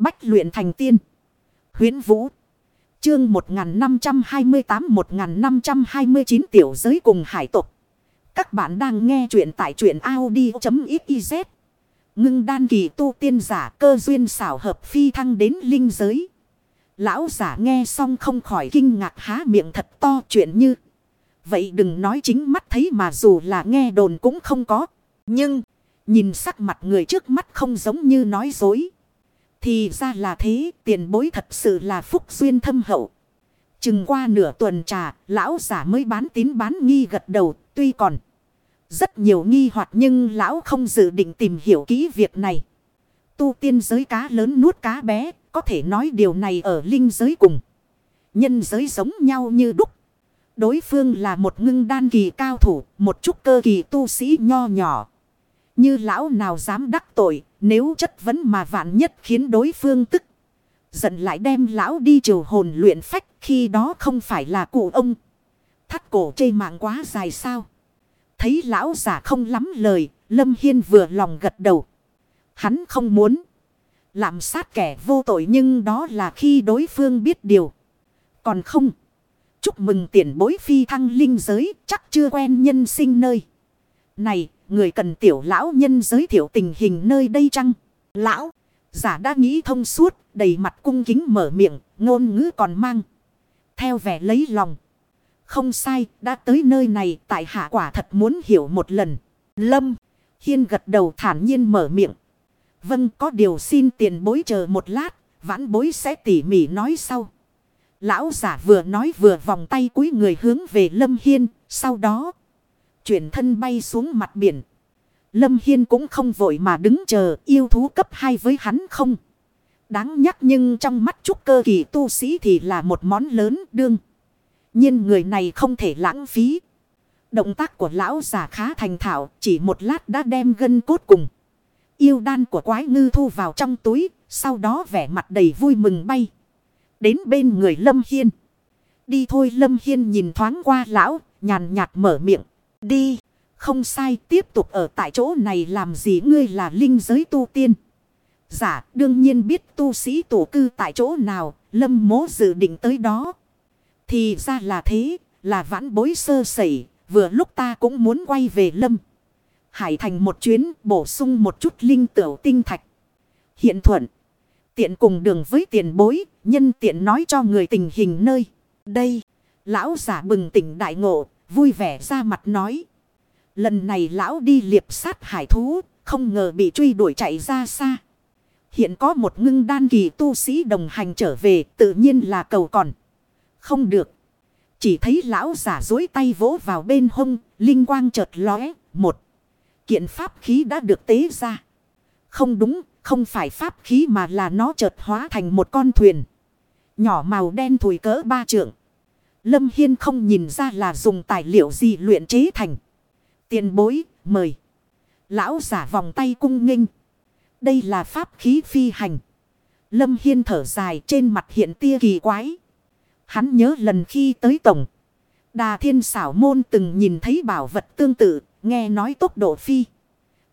Bách luyện thành tiên. Huyến Vũ. Chương 1528-1529 tiểu giới cùng hải tục. Các bạn đang nghe truyện tại truyện Audi.xyz. Ngưng đan kỳ tu tiên giả cơ duyên xảo hợp phi thăng đến linh giới. Lão giả nghe xong không khỏi kinh ngạc há miệng thật to chuyện như. Vậy đừng nói chính mắt thấy mà dù là nghe đồn cũng không có. Nhưng, nhìn sắc mặt người trước mắt không giống như nói dối. Thì ra là thế, tiền bối thật sự là phúc duyên thâm hậu. Chừng qua nửa tuần trà, lão giả mới bán tín bán nghi gật đầu, tuy còn rất nhiều nghi hoặc nhưng lão không dự định tìm hiểu kỹ việc này. Tu tiên giới cá lớn nuốt cá bé, có thể nói điều này ở linh giới cùng. Nhân giới giống nhau như đúc. Đối phương là một ngưng đan kỳ cao thủ, một chút cơ kỳ tu sĩ nho nhỏ. Như lão nào dám đắc tội, nếu chất vấn mà vạn nhất khiến đối phương tức. Giận lại đem lão đi triều hồn luyện phách khi đó không phải là cụ ông. Thắt cổ chê mạng quá dài sao. Thấy lão giả không lắm lời, Lâm Hiên vừa lòng gật đầu. Hắn không muốn làm sát kẻ vô tội nhưng đó là khi đối phương biết điều. Còn không. Chúc mừng tiền bối phi thăng linh giới chắc chưa quen nhân sinh nơi. Này người cần tiểu lão nhân giới thiệu tình hình nơi đây chăng? Lão, giả đã nghĩ thông suốt, đầy mặt cung kính mở miệng, ngôn ngữ còn mang. Theo vẻ lấy lòng. Không sai, đã tới nơi này, tại hạ quả thật muốn hiểu một lần. Lâm, Hiên gật đầu thản nhiên mở miệng. Vâng, có điều xin tiền bối chờ một lát, vãn bối sẽ tỉ mỉ nói sau. Lão giả vừa nói vừa vòng tay cúi người hướng về Lâm Hiên, sau đó chuyển thân bay xuống mặt biển. Lâm Hiên cũng không vội mà đứng chờ yêu thú cấp 2 với hắn không. Đáng nhắc nhưng trong mắt trúc cơ kỳ tu sĩ thì là một món lớn đương. nhiên người này không thể lãng phí. Động tác của lão giả khá thành thạo chỉ một lát đã đem gân cốt cùng. Yêu đan của quái ngư thu vào trong túi, sau đó vẻ mặt đầy vui mừng bay. Đến bên người Lâm Hiên. Đi thôi Lâm Hiên nhìn thoáng qua lão, nhàn nhạt mở miệng. Đi, không sai tiếp tục ở tại chỗ này làm gì ngươi là linh giới tu tiên. Giả đương nhiên biết tu sĩ tổ cư tại chỗ nào, lâm mố dự định tới đó. Thì ra là thế, là vãn bối sơ sẩy, vừa lúc ta cũng muốn quay về lâm. Hải thành một chuyến bổ sung một chút linh tiểu tinh thạch. Hiện thuận. Tiện cùng đường với tiền bối, nhân tiện nói cho người tình hình nơi. Đây, lão giả bừng tỉnh đại ngộ, vui vẻ ra mặt nói. Lần này lão đi liệp sát hải thú, không ngờ bị truy đuổi chạy ra xa. Hiện có một ngưng đan kỳ tu sĩ đồng hành trở về, tự nhiên là cầu còn. Không được. Chỉ thấy lão giả dối tay vỗ vào bên hông, linh quang chợt lóe, một. Kiện pháp khí đã được tế ra. Không đúng, không phải pháp khí mà là nó chợt hóa thành một con thuyền. Nhỏ màu đen thùi cỡ ba trượng. Lâm Hiên không nhìn ra là dùng tài liệu gì luyện chế thành. Tiền bối, mời. Lão giả vòng tay cung nghênh. Đây là pháp khí phi hành. Lâm Hiên thở dài trên mặt hiện tia kỳ quái. Hắn nhớ lần khi tới tổng. Đà thiên xảo môn từng nhìn thấy bảo vật tương tự, nghe nói tốc độ phi.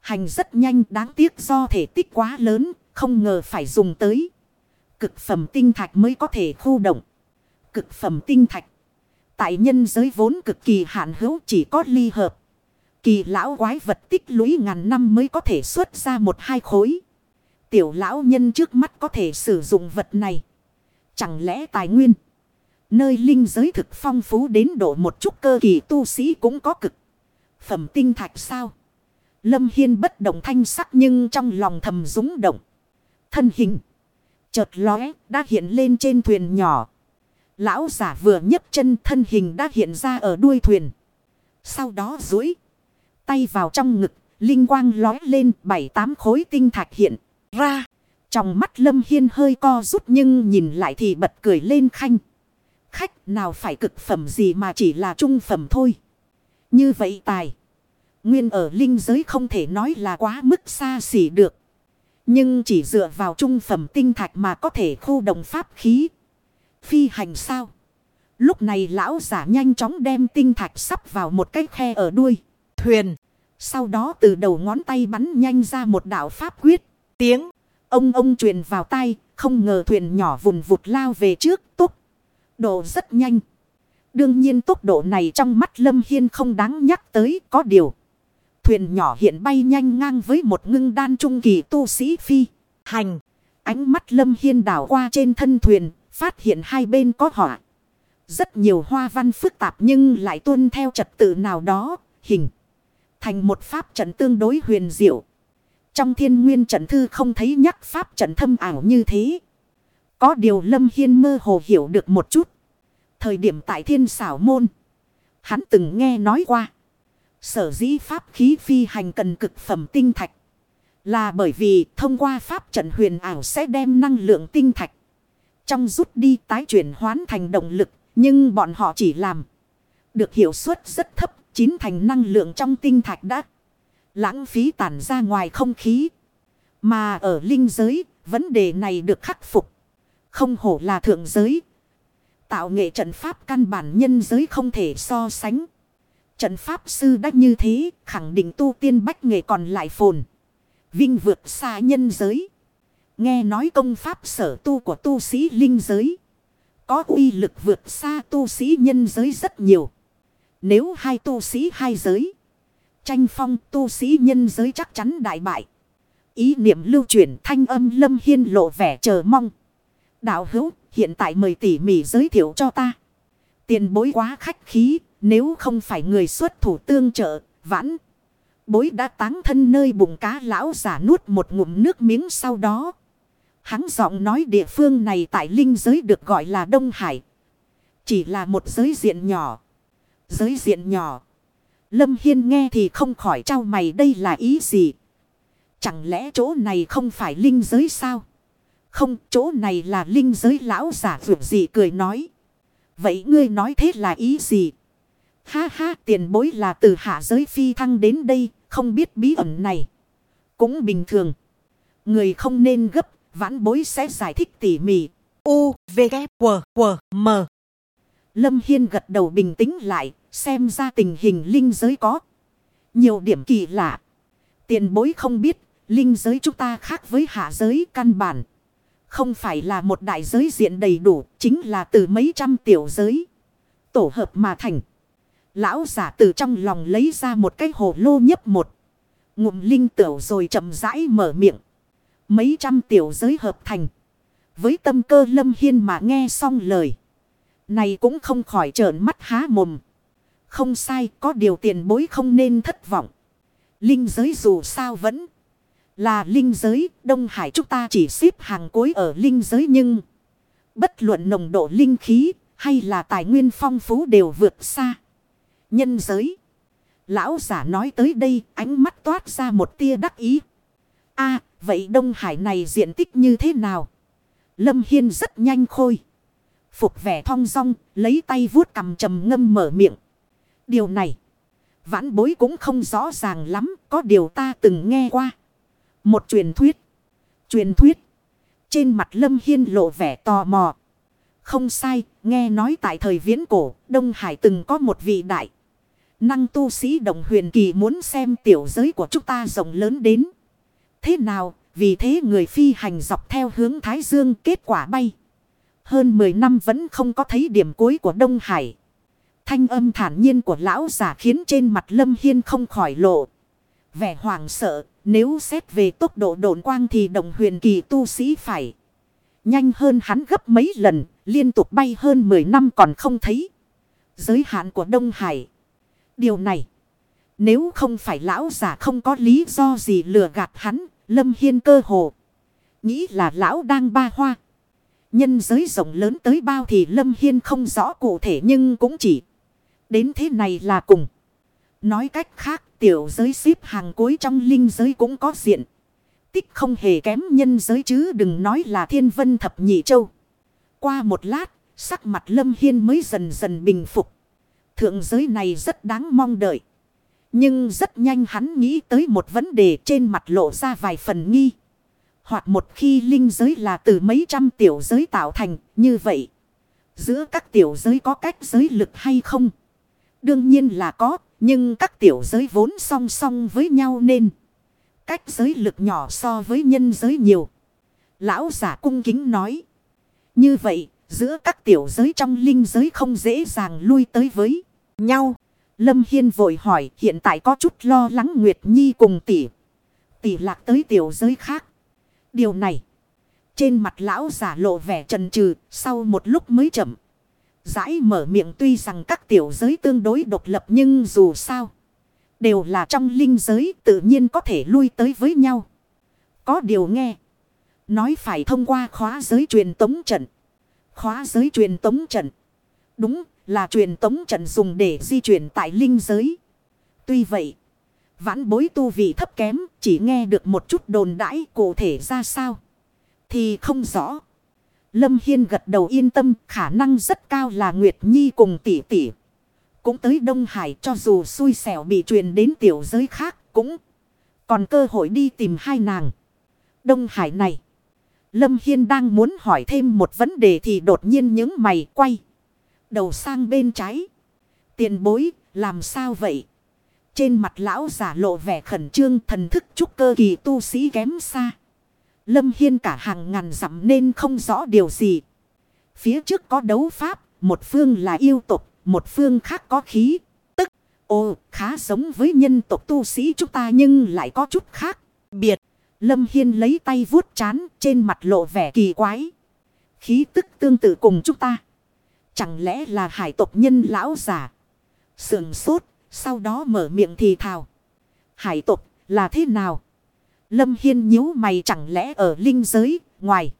Hành rất nhanh đáng tiếc do thể tích quá lớn, không ngờ phải dùng tới. Cực phẩm tinh thạch mới có thể khu động. Cực phẩm tinh thạch. Tại nhân giới vốn cực kỳ hạn hữu chỉ có ly hợp. Kỳ lão quái vật tích lũy ngàn năm mới có thể xuất ra một hai khối. Tiểu lão nhân trước mắt có thể sử dụng vật này. Chẳng lẽ tài nguyên. Nơi linh giới thực phong phú đến độ một chút cơ kỳ tu sĩ cũng có cực. Phẩm tinh thạch sao? Lâm Hiên bất động thanh sắc nhưng trong lòng thầm rúng động. Thân hình. Chợt lóe, đã hiện lên trên thuyền nhỏ. Lão giả vừa nhấc chân thân hình đã hiện ra ở đuôi thuyền. Sau đó duỗi tay vào trong ngực, linh quang lói lên bảy tám khối tinh thạch hiện ra. Trong mắt Lâm Hiên hơi co rút nhưng nhìn lại thì bật cười lên khanh. Khách nào phải cực phẩm gì mà chỉ là trung phẩm thôi. Như vậy tài. Nguyên ở linh giới không thể nói là quá mức xa xỉ được. Nhưng chỉ dựa vào trung phẩm tinh thạch mà có thể khu động pháp khí. Phi hành sao? Lúc này lão giả nhanh chóng đem tinh thạch sắp vào một cái khe ở đuôi. Thuyền. Sau đó từ đầu ngón tay bắn nhanh ra một đạo pháp quyết. Tiếng. Ông ông truyền vào tay, không ngờ thuyền nhỏ vùn vụt lao về trước, tốc. Độ rất nhanh. Đương nhiên tốc độ này trong mắt Lâm Hiên không đáng nhắc tới, có điều. Thuyền nhỏ hiện bay nhanh ngang với một ngưng đan trung kỳ tu sĩ phi. Hành. Ánh mắt Lâm Hiên đảo qua trên thân thuyền, phát hiện hai bên có họa. Rất nhiều hoa văn phức tạp nhưng lại tuân theo trật tự nào đó, hình. Thành một pháp trận tương đối huyền diệu. Trong thiên nguyên trận thư không thấy nhắc pháp trận thâm ảo như thế. Có điều Lâm Hiên mơ hồ hiểu được một chút. Thời điểm tại thiên xảo môn. Hắn từng nghe nói qua. Sở dĩ pháp khí phi hành cần cực phẩm tinh thạch. Là bởi vì thông qua pháp trận huyền ảo sẽ đem năng lượng tinh thạch. Trong rút đi tái chuyển hoán thành động lực. Nhưng bọn họ chỉ làm. Được hiệu suất rất thấp. Chín thành năng lượng trong tinh thạch đã. Lãng phí tản ra ngoài không khí. Mà ở linh giới. Vấn đề này được khắc phục. Không hổ là thượng giới. Tạo nghệ trận pháp căn bản nhân giới không thể so sánh. Trận pháp sư đã như thế, khẳng định tu tiên bách nghệ còn lại phồn. Vinh vượt xa nhân giới. Nghe nói công pháp sở tu của tu sĩ linh giới. Có uy lực vượt xa tu sĩ nhân giới rất nhiều. Nếu hai tu sĩ hai giới. Tranh phong tu sĩ nhân giới chắc chắn đại bại. Ý niệm lưu chuyển thanh âm lâm hiên lộ vẻ chờ mong. Đạo hữu hiện tại mời tỉ mỉ giới thiệu cho ta. Tiền bối quá khách khí nếu không phải người xuất thủ tương trợ, vãn. Bối đã táng thân nơi bụng cá lão giả nuốt một ngụm nước miếng sau đó. Hắn giọng nói địa phương này tại linh giới được gọi là Đông Hải. Chỉ là một giới diện nhỏ. Giới diện nhỏ. Lâm Hiên nghe thì không khỏi trao mày đây là ý gì. Chẳng lẽ chỗ này không phải linh giới sao? Không, chỗ này là linh giới lão giả vượt gì cười nói. Vậy ngươi nói thế là ý gì? Ha ha tiền bối là từ hạ giới phi thăng đến đây, không biết bí ẩn này. Cũng bình thường. Người không nên gấp, vãn bối sẽ giải thích tỉ mỉ. U, V, K, W, W, M. Lâm Hiên gật đầu bình tĩnh lại, xem ra tình hình linh giới có. Nhiều điểm kỳ lạ. Tiền bối không biết, linh giới chúng ta khác với hạ giới căn bản. Không phải là một đại giới diện đầy đủ, chính là từ mấy trăm tiểu giới. Tổ hợp mà thành. Lão giả từ trong lòng lấy ra một cái hồ lô nhấp một. Ngụm linh tửu rồi chậm rãi mở miệng. Mấy trăm tiểu giới hợp thành. Với tâm cơ lâm hiên mà nghe xong lời. Này cũng không khỏi trợn mắt há mồm. Không sai, có điều tiền bối không nên thất vọng. Linh giới dù sao vẫn là linh giới. Đông Hải chúng ta chỉ xếp hàng cuối ở linh giới nhưng. Bất luận nồng độ linh khí hay là tài nguyên phong phú đều vượt xa nhân giới. Lão giả nói tới đây, ánh mắt toát ra một tia đắc ý. a vậy Đông Hải này diện tích như thế nào? Lâm Hiên rất nhanh khôi. Phục vẻ thong dong, lấy tay vuốt cầm trầm ngâm mở miệng. Điều này, vãn bối cũng không rõ ràng lắm, có điều ta từng nghe qua. Một truyền thuyết. Truyền thuyết. Trên mặt Lâm Hiên lộ vẻ tò mò. Không sai, nghe nói tại thời viễn cổ, Đông Hải từng có một vị đại. Năng tu sĩ đồng huyền kỳ muốn xem tiểu giới của chúng ta rộng lớn đến. Thế nào, vì thế người phi hành dọc theo hướng Thái Dương kết quả bay. Hơn 10 năm vẫn không có thấy điểm cuối của Đông Hải. Thanh âm thản nhiên của lão giả khiến trên mặt Lâm Hiên không khỏi lộ. Vẻ hoàng sợ, nếu xét về tốc độ độn quang thì đồng huyền kỳ tu sĩ phải. Nhanh hơn hắn gấp mấy lần, liên tục bay hơn 10 năm còn không thấy. Giới hạn của Đông Hải. Điều này. Nếu không phải lão giả không có lý do gì lừa gạt hắn. Lâm Hiên cơ hồ. Nghĩ là lão đang ba hoa. Nhân giới rộng lớn tới bao thì Lâm Hiên không rõ cụ thể nhưng cũng chỉ. Đến thế này là cùng. Nói cách khác tiểu giới xếp hàng cuối trong linh giới cũng có diện. Tích không hề kém nhân giới chứ đừng nói là thiên vân thập nhị châu. Qua một lát, sắc mặt Lâm Hiên mới dần dần bình phục. Thượng giới này rất đáng mong đợi. Nhưng rất nhanh hắn nghĩ tới một vấn đề trên mặt lộ ra vài phần nghi. Hoặc một khi linh giới là từ mấy trăm tiểu giới tạo thành như vậy. Giữa các tiểu giới có cách giới lực hay không? Đương nhiên là có. Nhưng các tiểu giới vốn song song với nhau nên. Cách giới lực nhỏ so với nhân giới nhiều. Lão giả cung kính nói. Như vậy, giữa các tiểu giới trong linh giới không dễ dàng lui tới với nhau. Lâm Hiên vội hỏi, hiện tại có chút lo lắng Nguyệt Nhi cùng tỷ. Tỷ lạc tới tiểu giới khác. Điều này. Trên mặt lão giả lộ vẻ trần trừ sau một lúc mới chậm. Giải mở miệng tuy rằng các tiểu giới tương đối độc lập nhưng dù sao. Đều là trong linh giới tự nhiên có thể lui tới với nhau. Có điều nghe. Nói phải thông qua khóa giới truyền tống trận. Khóa giới truyền tống trận. Đúng, là truyền tống trận dùng để di chuyển tại linh giới. Tuy vậy. Vãn bối tu vị thấp kém. Chỉ nghe được một chút đồn đãi cụ thể ra sao. Thì không rõ. Lâm Hiên gật đầu yên tâm. Khả năng rất cao là Nguyệt Nhi cùng tỷ tỷ. Cũng tới Đông Hải cho dù xui xẻo bị truyền đến tiểu giới khác. Cũng còn cơ hội đi tìm hai nàng. Đông Hải này. Lâm Hiên đang muốn hỏi thêm một vấn đề thì đột nhiên những mày quay. Đầu sang bên trái. Tiền bối, làm sao vậy? Trên mặt lão giả lộ vẻ khẩn trương thần thức trúc cơ kỳ tu sĩ kém xa. Lâm Hiên cả hàng ngàn dặm nên không rõ điều gì. Phía trước có đấu pháp, một phương là yêu tục, một phương khác có khí. Tức, ồ, khá giống với nhân tộc tu sĩ chúng ta nhưng lại có chút khác, biệt. Lâm Hiên lấy tay vuốt chán trên mặt lộ vẻ kỳ quái. Khí tức tương tự cùng chúng ta. Chẳng lẽ là hải tộc nhân lão giả. Sườn sốt. Sau đó mở miệng thì thào. Hải tộc là thế nào? Lâm Hiên nhíu mày chẳng lẽ ở linh giới ngoài.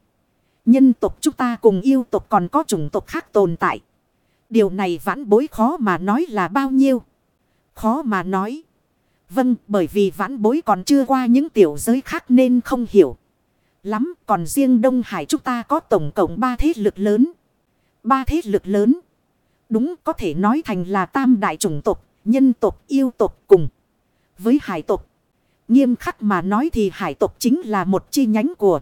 Nhân tộc chúng ta cùng yêu tộc còn có chủng tộc khác tồn tại. Điều này vãn bối khó mà nói là bao nhiêu. Khó mà nói. Vâng, bởi vì vãn bối còn chưa qua những tiểu giới khác nên không hiểu. Lắm, còn riêng Đông Hải chúng ta có tổng cộng ba thế lực lớn. Ba thế lực lớn. Đúng có thể nói thành là tam đại chủng tộc, nhân tộc, yêu tộc cùng. Với hải tộc. Nghiêm khắc mà nói thì hải tộc chính là một chi nhánh của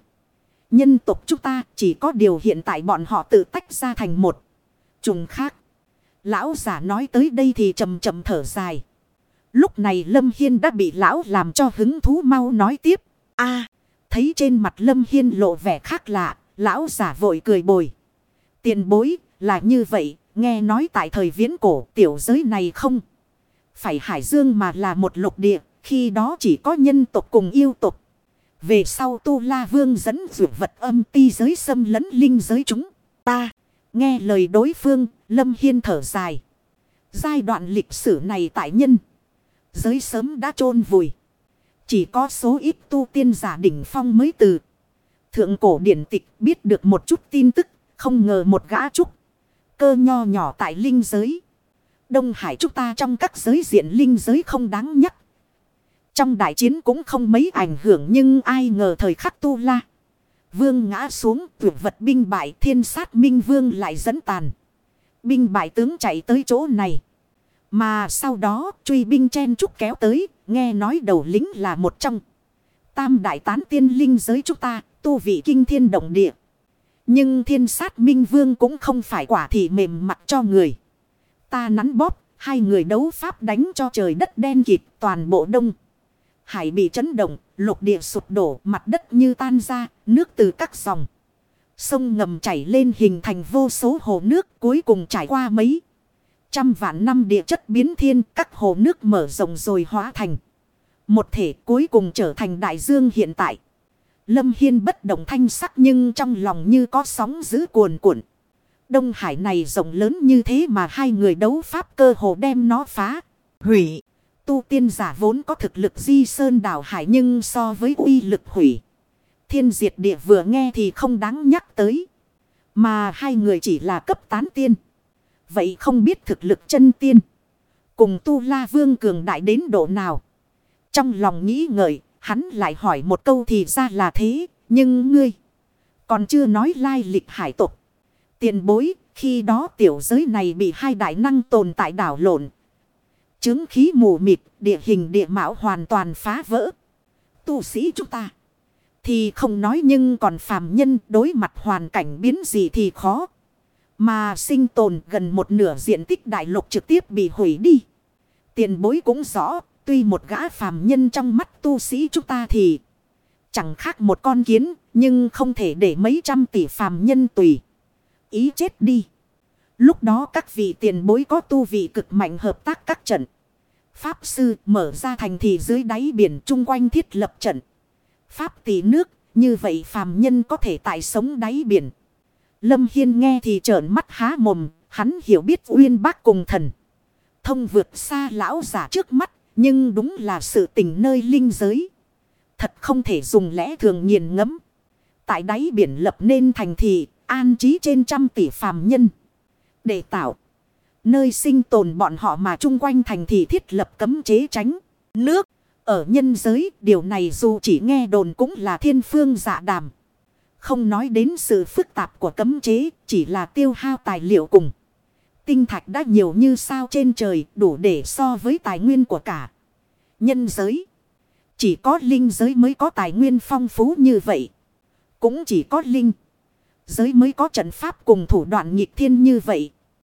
nhân tộc chúng ta. Chỉ có điều hiện tại bọn họ tự tách ra thành một chủng khác. Lão giả nói tới đây thì chầm chậm thở dài. Lúc này Lâm Hiên đã bị lão làm cho hứng thú mau nói tiếp. a thấy trên mặt Lâm Hiên lộ vẻ khác lạ, lão giả vội cười bồi. Tiền bối, là như vậy, nghe nói tại thời viễn cổ tiểu giới này không. Phải hải dương mà là một lục địa, khi đó chỉ có nhân tộc cùng yêu tộc. Về sau Tu La Vương dẫn dụ vật âm ti giới xâm lấn linh giới chúng ta. Nghe lời đối phương, Lâm Hiên thở dài. Giai đoạn lịch sử này tại nhân. Giới sớm đã chôn vùi. Chỉ có số ít tu tiên giả đỉnh phong mới từ. Thượng cổ điển tịch biết được một chút tin tức. Không ngờ một gã trúc. Cơ nho nhỏ tại linh giới. Đông Hải chúng ta trong các giới diện linh giới không đáng nhắc. Trong đại chiến cũng không mấy ảnh hưởng nhưng ai ngờ thời khắc tu la. Vương ngã xuống tuyệt vật binh bại thiên sát minh vương lại dẫn tàn. Binh bại tướng chạy tới chỗ này. Mà sau đó truy binh chen trúc kéo tới, nghe nói đầu lính là một trong. Tam đại tán tiên linh giới chúng ta, tu vị kinh thiên động địa. Nhưng thiên sát minh vương cũng không phải quả thị mềm mặt cho người. Ta nắn bóp, hai người đấu pháp đánh cho trời đất đen kịt toàn bộ đông. Hải bị chấn động, lục địa sụp đổ, mặt đất như tan ra, nước từ các dòng. Sông ngầm chảy lên hình thành vô số hồ nước cuối cùng trải qua mấy. Trăm vạn năm địa chất biến thiên các hồ nước mở rộng rồi hóa thành. Một thể cuối cùng trở thành đại dương hiện tại. Lâm Hiên bất động thanh sắc nhưng trong lòng như có sóng giữ cuồn cuộn. Đông Hải này rộng lớn như thế mà hai người đấu pháp cơ hồ đem nó phá, hủy. Tu tiên giả vốn có thực lực di sơn đảo hải nhưng so với uy lực hủy. Thiên diệt địa vừa nghe thì không đáng nhắc tới. Mà hai người chỉ là cấp tán tiên. Vậy không biết thực lực chân tiên. Cùng tu la vương cường đại đến độ nào. Trong lòng nghĩ ngợi, hắn lại hỏi một câu thì ra là thế. Nhưng ngươi, còn chưa nói lai lịch hải tục. Tiền bối, khi đó tiểu giới này bị hai đại năng tồn tại đảo lộn. Chứng khí mù mịt, địa hình địa mạo hoàn toàn phá vỡ. Tu sĩ chúng ta. Thì không nói nhưng còn phàm nhân đối mặt hoàn cảnh biến gì thì khó. Mà sinh tồn gần một nửa diện tích đại lục trực tiếp bị hủy đi. Tiền bối cũng rõ, tuy một gã phàm nhân trong mắt tu sĩ chúng ta thì Chẳng khác một con kiến, nhưng không thể để mấy trăm tỷ phàm nhân tùy. Ý chết đi. Lúc đó các vị tiền bối có tu vị cực mạnh hợp tác các trận. Pháp sư mở ra thành thị dưới đáy biển chung quanh thiết lập trận. Pháp tỷ nước, như vậy phàm nhân có thể tại sống đáy biển. Lâm Hiên nghe thì trợn mắt há mồm, hắn hiểu biết uyên bác cùng thần. Thông vượt xa lão giả trước mắt, nhưng đúng là sự tình nơi linh giới. Thật không thể dùng lẽ thường nghiền ngẫm Tại đáy biển lập nên thành thị, an trí trên trăm tỷ phàm nhân. Để tạo nơi sinh tồn bọn họ mà chung quanh thành thị thiết lập cấm chế tránh nước. Ở nhân giới, điều này dù chỉ nghe đồn cũng là thiên phương dạ đàm. Không nói đến sự phức tạp của cấm chế, chỉ là tiêu hao tài liệu cùng. Tinh thạch đã nhiều như sao trên trời, đủ để so với tài nguyên của cả nhân giới. Chỉ có linh giới mới có tài nguyên phong phú như vậy. Cũng chỉ có linh giới mới có trận pháp cùng thủ đoạn nghịch thiên như vậy.